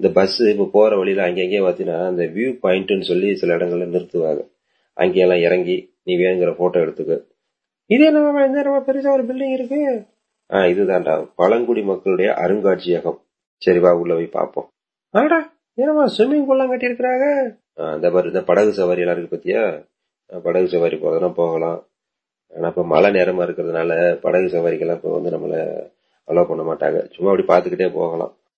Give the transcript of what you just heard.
இந்த பஸ் இப்போ போகிற வழியில் அங்கங்கே பார்த்தீங்கன்னா அந்த வியூ பாயிண்ட்னு சொல்லி சில இடங்கள்ல நிறுத்துவாங்க. அங்கேயெல்லாம் இறங்கி நீ வேணுங்கிற ஃபோட்டோ எடுத்துக்க. இது என்ன இந்த நம்ம பெருசாக ஒரு பில்டிங் இருக்கு? ஆ இதுதான்டா. பழங்குடி மக்களுடைய அருங்காட்சியகம். சரிவா உள்ள போய் பார்ப்போம். ஆடா ஏனமா ஸ்விம்மிங் பூல்லாம் கட்டியிருக்கிறாங்க? இந்த மாதிரி இந்த படகு சவாரி எல்லாம் இருக்கு பத்தியா? படகு சவாரி போகிறதுனா போகலாம். ஆனா இப்ப மழை நேரமா இருக்கிறதுனால படகு சவாரிக்கெல்லாம் இப்போ வந்து நம்மள அலோவ் பண்ண மாட்டாங்க. சும்மா அப்படி பார்த்துக்கிட்டே போகலாம்.